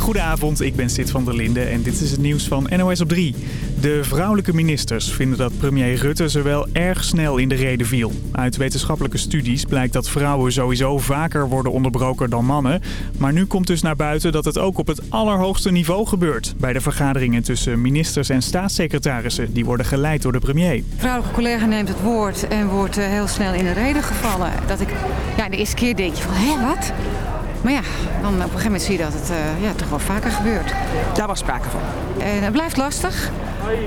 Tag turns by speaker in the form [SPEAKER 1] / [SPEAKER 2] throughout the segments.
[SPEAKER 1] Goedenavond, ik ben Sid van der Linde en dit is het nieuws van NOS op 3. De vrouwelijke ministers vinden dat premier Rutte ze wel erg snel in de reden viel. Uit wetenschappelijke studies blijkt dat vrouwen sowieso vaker worden onderbroken dan mannen. Maar nu komt dus naar buiten dat het ook op het allerhoogste niveau gebeurt. Bij de vergaderingen tussen ministers en staatssecretarissen. Die worden geleid door de premier.
[SPEAKER 2] vrouwelijke collega neemt het woord en wordt eh, heel snel in de reden gevallen. Dat ik, ja, de eerste keer denk je van, hé, wat? Maar ja, dan op een gegeven moment zie je dat het uh, ja, toch wel vaker gebeurt.
[SPEAKER 3] Daar was sprake van.
[SPEAKER 2] En het blijft lastig,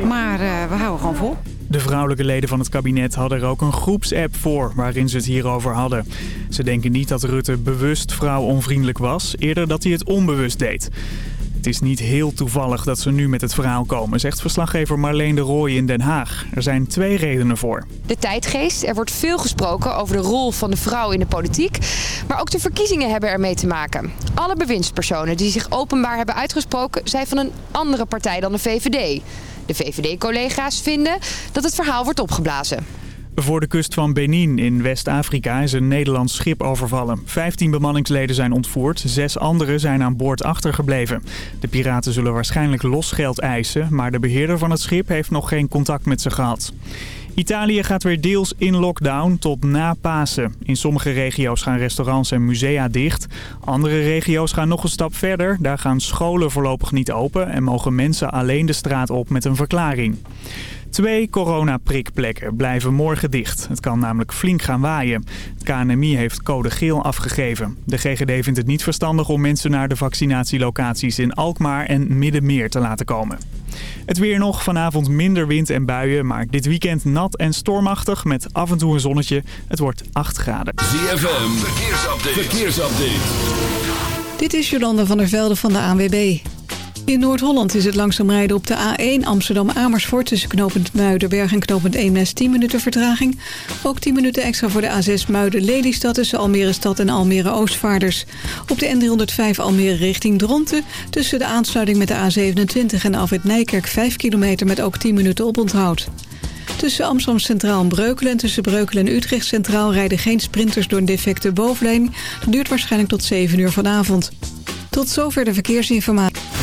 [SPEAKER 2] maar uh, we houden gewoon vol.
[SPEAKER 1] De vrouwelijke leden van het kabinet hadden er ook een groepsapp voor waarin ze het hierover hadden. Ze denken niet dat Rutte bewust vrouwonvriendelijk was, eerder dat hij het onbewust deed. Het is niet heel toevallig dat ze nu met het verhaal komen, zegt verslaggever Marleen de Rooij in Den Haag. Er zijn twee redenen voor.
[SPEAKER 4] De tijdgeest. Er wordt veel gesproken over de rol van de vrouw in de politiek. Maar ook de verkiezingen hebben ermee te maken. Alle bewindspersonen die zich openbaar hebben uitgesproken zijn van een andere partij dan de VVD. De VVD-collega's vinden dat het verhaal wordt opgeblazen.
[SPEAKER 1] Voor de kust van Benin in West-Afrika is een Nederlands schip overvallen. Vijftien bemanningsleden zijn ontvoerd, zes anderen zijn aan boord achtergebleven. De piraten zullen waarschijnlijk losgeld eisen, maar de beheerder van het schip heeft nog geen contact met ze gehad. Italië gaat weer deels in lockdown tot na Pasen. In sommige regio's gaan restaurants en musea dicht. Andere regio's gaan nog een stap verder. Daar gaan scholen voorlopig niet open en mogen mensen alleen de straat op met een verklaring. Twee coronaprikplekken blijven morgen dicht. Het kan namelijk flink gaan waaien. Het KNMI heeft code geel afgegeven. De GGD vindt het niet verstandig om mensen naar de vaccinatielocaties in Alkmaar en Middenmeer te laten komen. Het weer nog, vanavond minder wind en buien, maar dit weekend nat en stormachtig met af en toe een zonnetje. Het wordt 8 graden.
[SPEAKER 5] ZFM, verkeersupdate. verkeersupdate.
[SPEAKER 6] Dit is Jolanda van der Velde van de ANWB. In Noord-Holland is het langzaam rijden op de A1 Amsterdam-Amersfoort... tussen knooppunt Muidenberg en knooppunt Eemnes 10 minuten vertraging. Ook 10 minuten extra voor de A6 Muiden-Lelystad tussen Almere-Stad en Almere-Oostvaarders. Op de N305 Almere richting Dronten... tussen de aansluiting met de A27 en Afwit Nijkerk 5 kilometer... met ook 10 minuten oponthoud. Tussen Amsterdam Centraal en Breukelen en tussen Breukelen en Utrecht Centraal... rijden geen sprinters door een defecte bovenleiding. Dat duurt waarschijnlijk tot 7 uur vanavond. Tot zover de verkeersinformatie.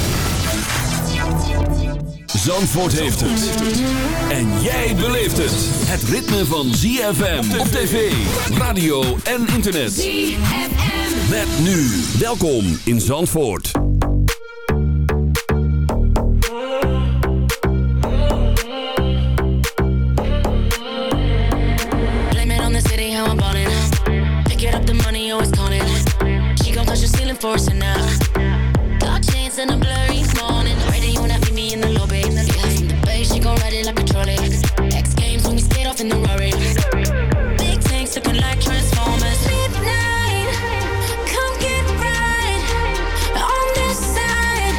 [SPEAKER 5] Zandvoort heeft het. En jij beleeft het. Het ritme van ZFM op tv, radio en internet.
[SPEAKER 7] ZFM.
[SPEAKER 5] Met nu. Welkom in Zandvoort.
[SPEAKER 8] Blame it on the city, how I'm ballin'. Pick it up, the money always calling. She gon' touch the ceiling for us now. Dark chains and a blurry trolley. X games when we skate off in the. Big tanks looking like Transformers. Come get right on this side.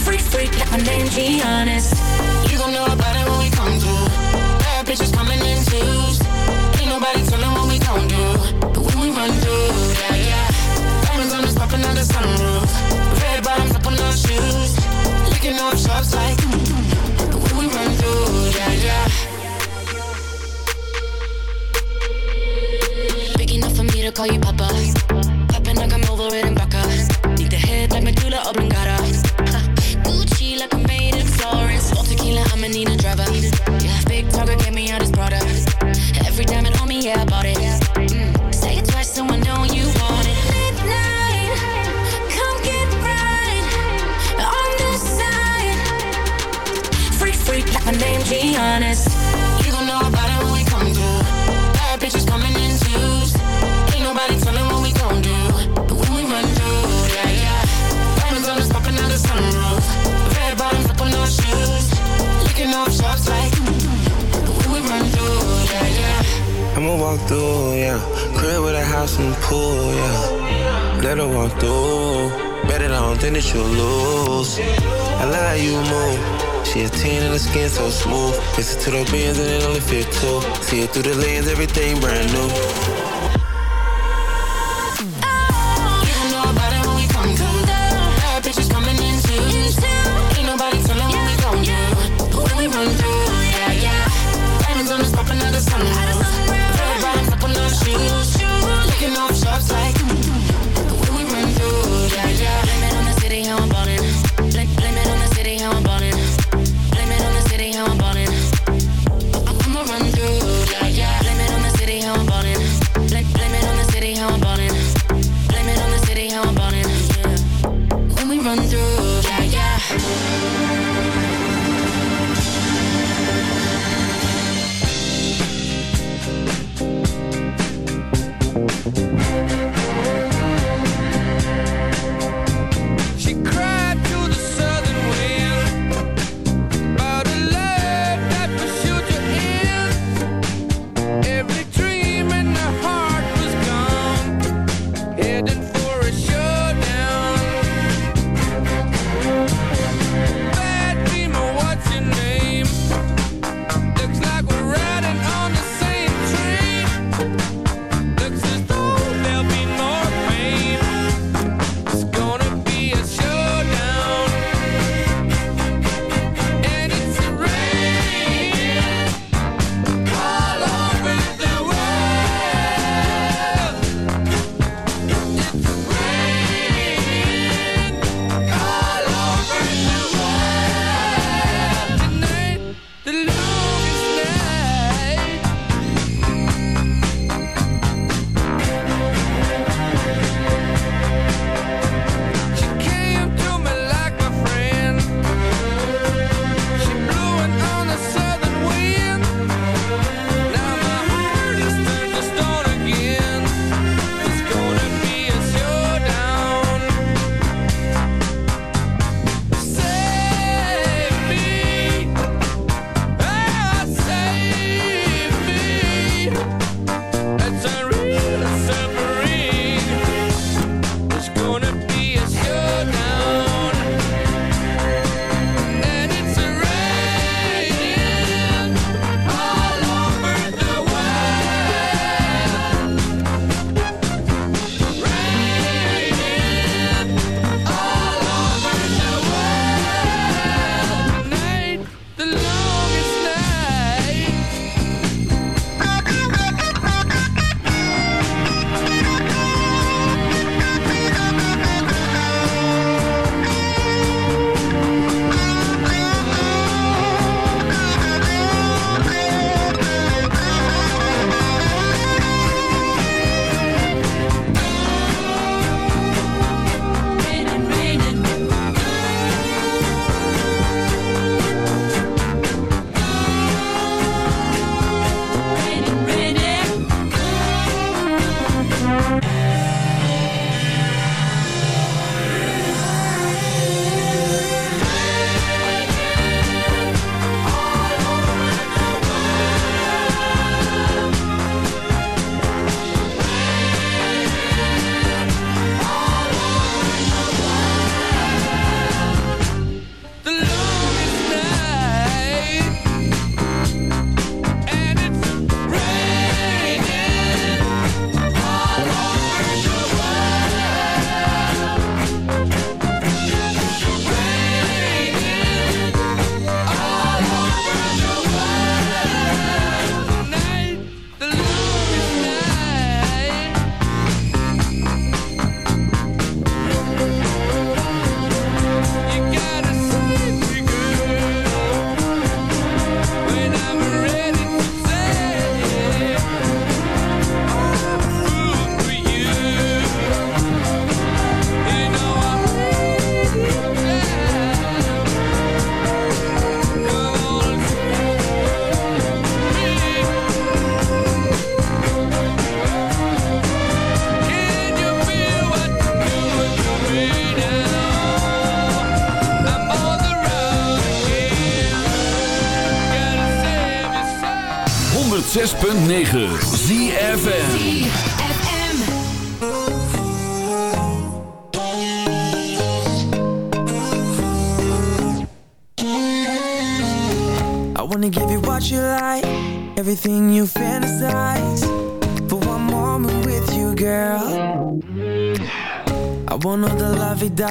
[SPEAKER 8] Freak, freak, my name, G honest. You gon' know call you
[SPEAKER 3] Papa. and pull, yeah. Let her walk through. Bet it on, then that you'll lose. I love how you move. She a 10 and the skin so smooth. Listen to the bands and it only fit two. See it through the lens, everything brand new.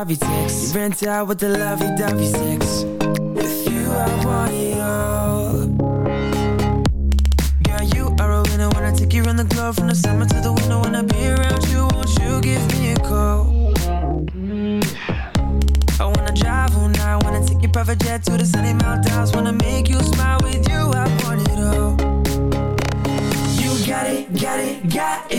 [SPEAKER 9] Lovey-dovey sex. You rent out with the lovey-dovey sex. With you, I want it all. Girl, you are a winner I take you around the globe from the summer to the winter. I be around you, won't you give me a call? I wanna drive all night, wanna take your private jet to the sunny mountains, wanna make you smile with you. I want it all. You got it, got it, got it.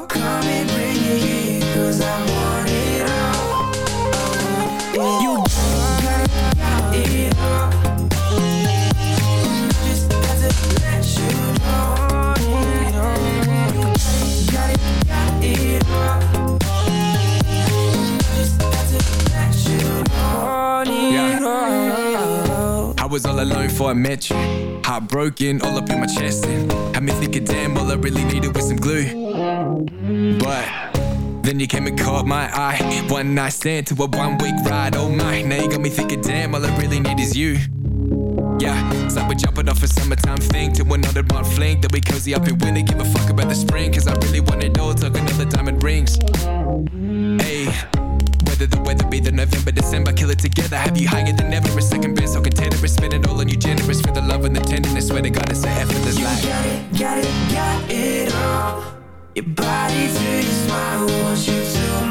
[SPEAKER 10] Was all alone before I met you. Heartbroken, all up in my chest. And had me thinking, damn, all I really needed was some glue. But then you came and caught my eye. One night stand to a one week ride. Oh my, now you got me thinking, damn, all I really need is you. Yeah, like we're jumping off a summertime thing to another one fling. Then we cozy up in winter, give a fuck about the spring. Cause I really want it all, talking all the diamond rings. Hey, whether the weather be the November, December, kill it together. Have you higher than ever? A second best, so container, spend it all on you, generous for the love and the tenderness. Swear to God, it's a effortless life.
[SPEAKER 9] Got it, got it, got it all. Your body to your smile, want you to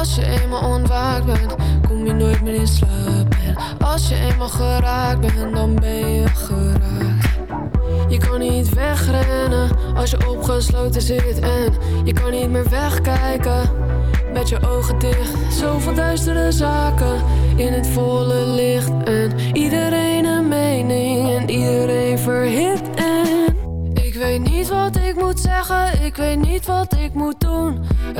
[SPEAKER 11] Als je
[SPEAKER 12] eenmaal ontwaakt bent, kom je nooit meer in slaap. En als je eenmaal geraakt bent, dan ben je geraakt. Je kan niet wegrennen als je opgesloten zit. En je kan niet meer wegkijken met je ogen dicht. Zoveel duistere zaken in het volle licht. En iedereen een mening en iedereen verhit. En ik weet niet wat ik moet zeggen, ik weet niet wat ik moet.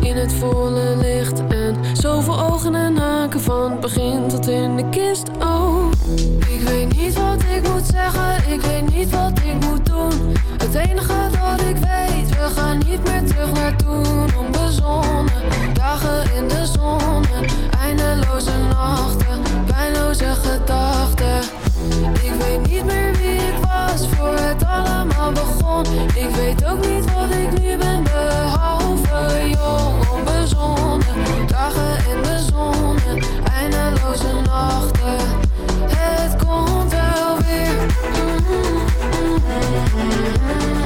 [SPEAKER 12] in het volle licht. En zoveel ogen en haken van het begin tot in de kist. Oh, ik weet niet wat ik moet zeggen, ik weet niet wat ik moet doen. Het enige dat ik weet, we gaan niet meer terug naar toen. Onbezonnen, dagen in de zon, eindeloze nachten, pijnloze gedachten. Ik weet niet meer wie ik was voor het allemaal begon. Ik weet ook niet wat ik nu ben behalve jong Onbezonnen, dagen in de zon Eindeloze nachten. Het komt wel weer.
[SPEAKER 13] Mm, mm, mm,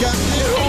[SPEAKER 13] got me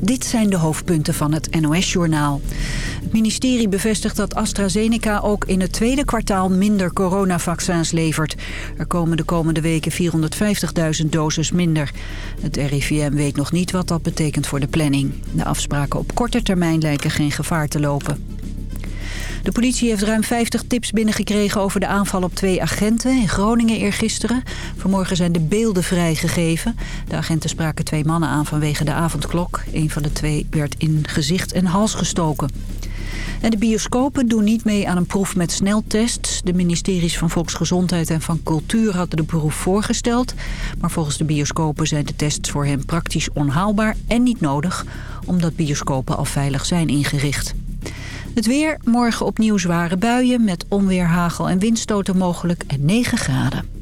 [SPEAKER 14] Dit zijn de hoofdpunten van het NOS-journaal. Het ministerie bevestigt dat AstraZeneca ook in het tweede kwartaal minder coronavaccins levert. Er komen de komende weken 450.000 doses minder. Het RIVM weet nog niet wat dat betekent voor de planning. De afspraken op korte termijn lijken geen gevaar te lopen. De politie heeft ruim 50 tips binnengekregen over de aanval op twee agenten in Groningen eergisteren. Vanmorgen zijn de beelden vrijgegeven. De agenten spraken twee mannen aan vanwege de avondklok. Een van de twee werd in gezicht en hals gestoken. En de bioscopen doen niet mee aan een proef met sneltests. De ministeries van Volksgezondheid en van Cultuur hadden de proef voorgesteld. Maar volgens de bioscopen zijn de tests voor hen praktisch onhaalbaar en niet nodig... omdat bioscopen al veilig zijn ingericht. Het weer, morgen opnieuw zware buien met onweer, hagel en windstoten mogelijk en 9 graden.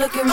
[SPEAKER 7] looking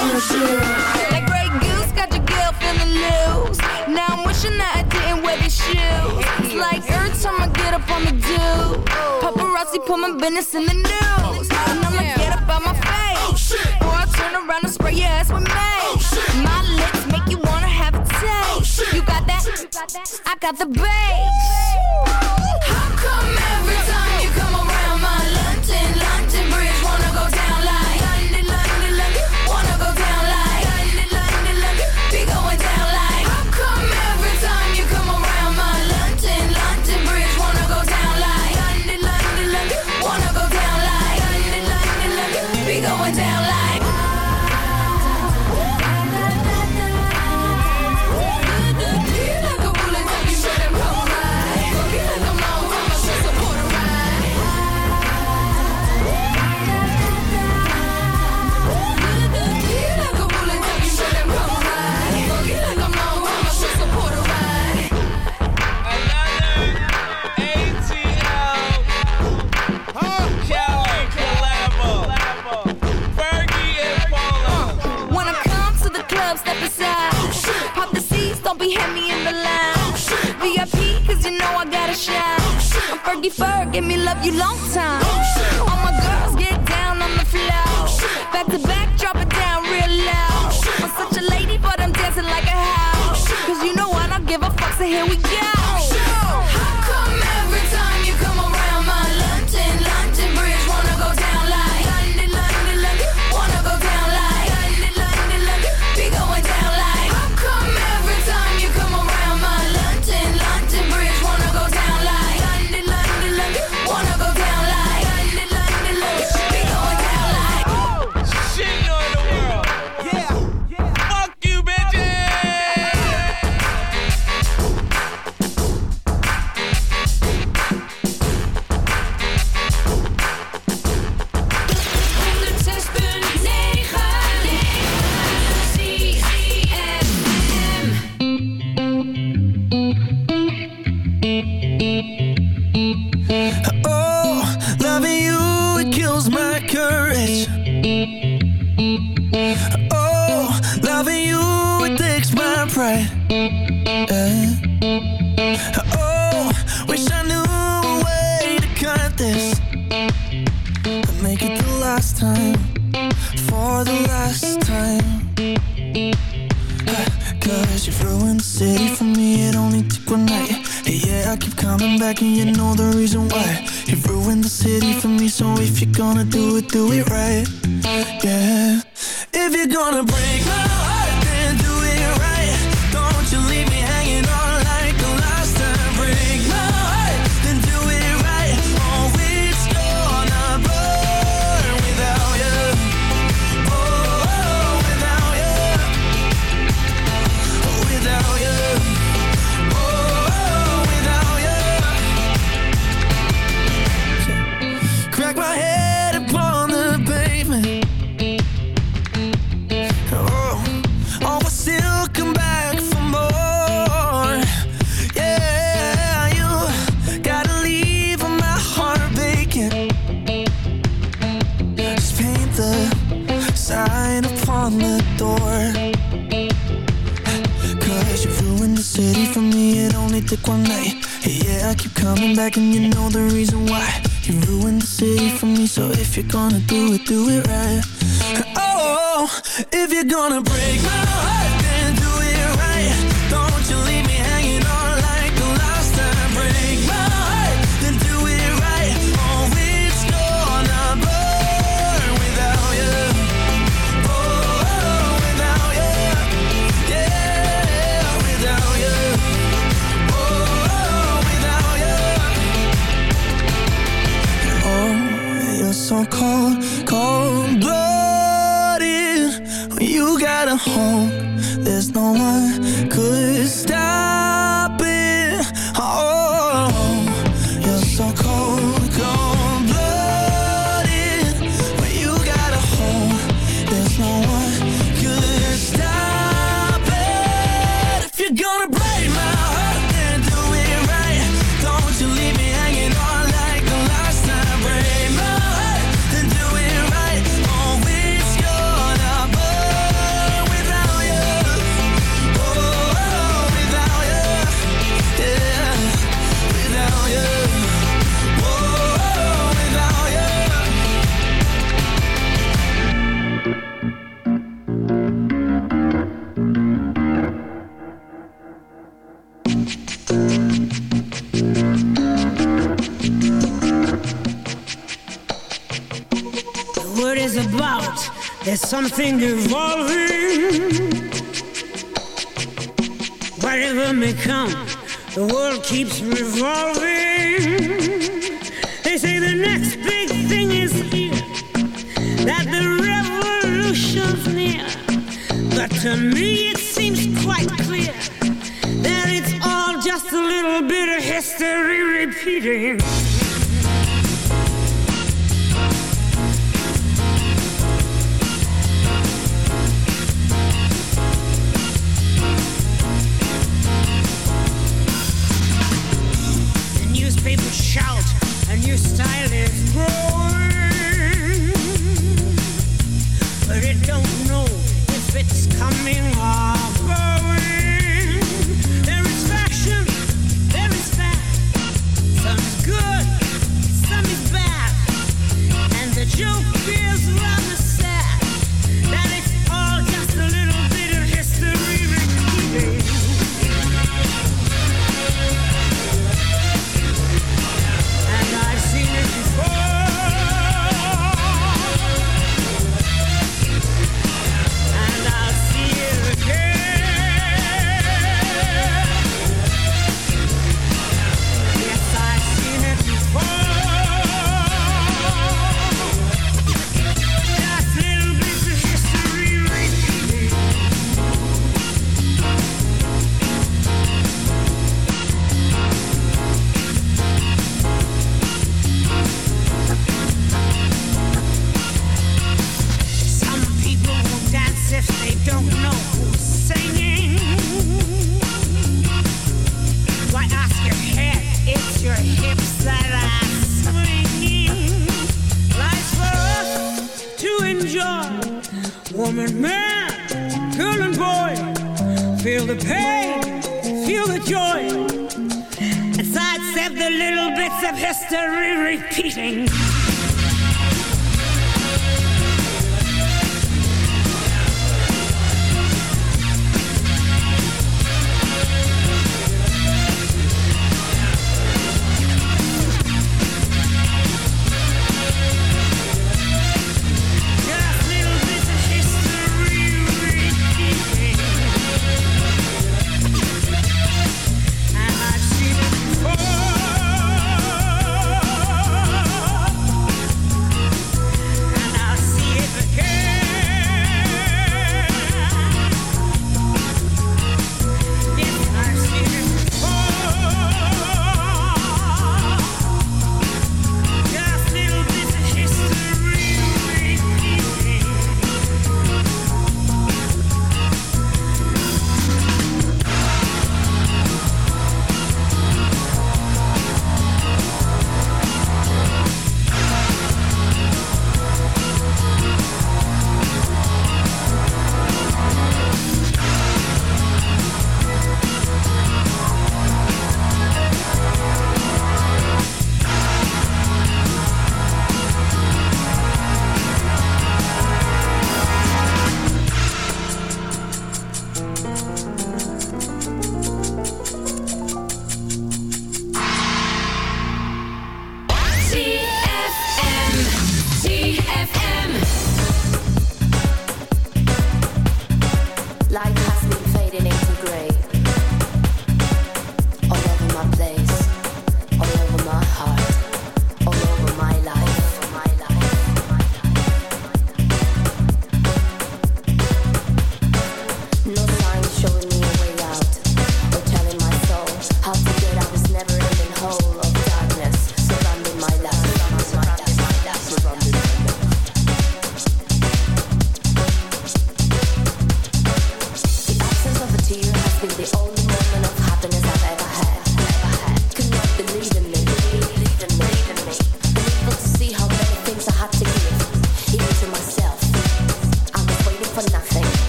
[SPEAKER 15] moment of happiness I've
[SPEAKER 16] ever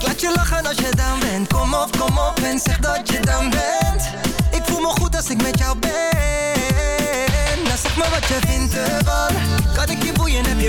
[SPEAKER 16] Ik laat je lachen als je down bent. Kom op, kom op en zeg dat je down bent. Ik voel me goed als ik met jou ben. Nou zeg maar wat je vindt.